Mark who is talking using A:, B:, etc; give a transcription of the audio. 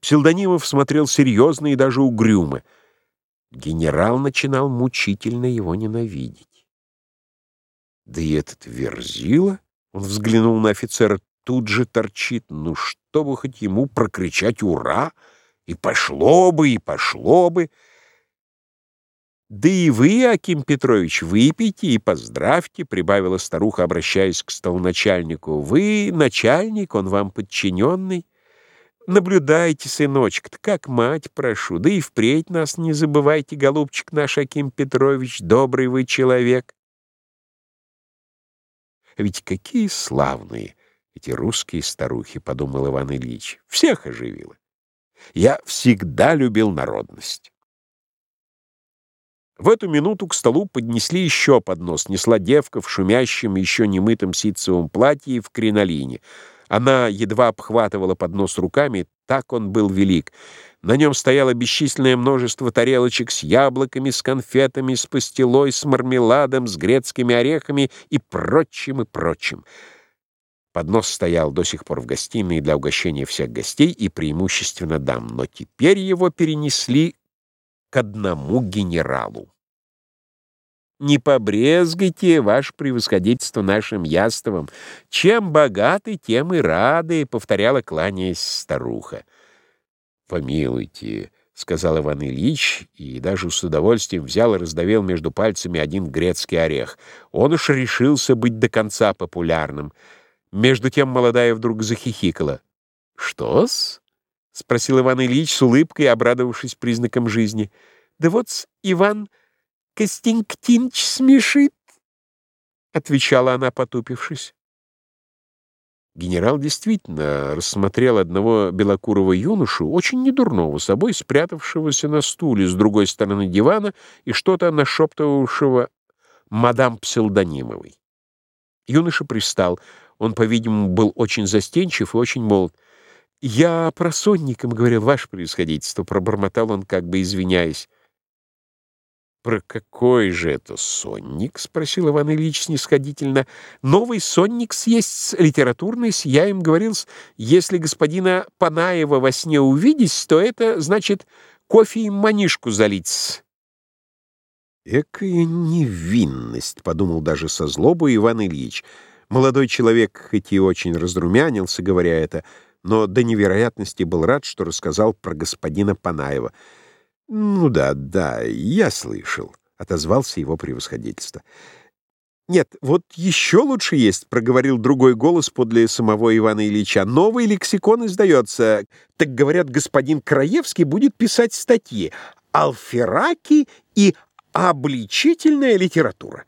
A: Псилдонимов смотрел серьезно и даже угрюмо. Генерал начинал мучительно его ненавидеть. Да и этот Верзила, он взглянул на офицера, тут же торчит. Ну, чтобы хоть ему прокричать «Ура!» И пошло бы, и пошло бы. «Да и вы, Аким Петрович, выпейте и поздравьте», — прибавила старуха, обращаясь к столоначальнику. «Вы начальник, он вам подчиненный». Наблюдайте, сыночек как мать прошу, да и впредь нас не забывайте, голубчик наш Аким Петрович, добрый вы человек. Ведь какие славные эти русские старухи, подумал Иван Ильич, всех оживило. Я всегда любил народность. В эту минуту к столу поднесли еще поднос. Несла девка в шумящем, еще немытом ситцевом платье и в кринолине — она едва обхватывала поднос руками, так он был велик. На нем стояло бесчисленное множество тарелочек с яблоками, с конфетами, с пастилой, с мармеладом, с грецкими орехами и прочим, и прочим. Поднос стоял до сих пор в гостиной для угощения всех гостей и преимущественно дам, но теперь его перенесли к одному генералу. Не побрезгайте, ваше превосходительство, нашим яством. Чем богаты, тем и рады, — повторяла, кланяясь старуха. Помилуйте, — сказал Иван Ильич, и даже с удовольствием взял и раздавил между пальцами один грецкий орех. Он уж решился быть до конца популярным. Между тем молодая вдруг захихикала. «Что-с?» — спросил Иван Ильич с улыбкой, обрадовавшись признаком жизни. «Да вот, Иван...» Костеньктинч смешит, — отвечала она, потупившись. Генерал действительно рассмотрел одного белокурого юношу, очень недурного собой, спрятавшегося на стуле с другой стороны дивана и что-то нашептывавшего мадам Псилдонимовой. Юноша пристал. Он, по-видимому, был очень застенчив и очень молод. «Я про сонником говорил, ваше превосходительство», — пробормотал он, как бы извиняясь. «Про какой же это сонник?» — спросил Иван Ильич снисходительно. «Новый сонник есть литературный, я им говорил, если господина Панаева во сне увидеть, то это, значит, кофе и манишку залить». «Экая невинность», — подумал даже со злобой Иван Ильич. Молодой человек хоть и очень разрумянился, говоря это, но до невероятности был рад, что рассказал про господина Панаева — «Ну да, да, я слышал», — отозвался его превосходительство. «Нет, вот еще лучше есть», — проговорил другой голос подле самого Ивана Ильича. «Новый лексикон издается. Так, говорят, господин Краевский будет писать статьи. Алфераки и обличительная литература».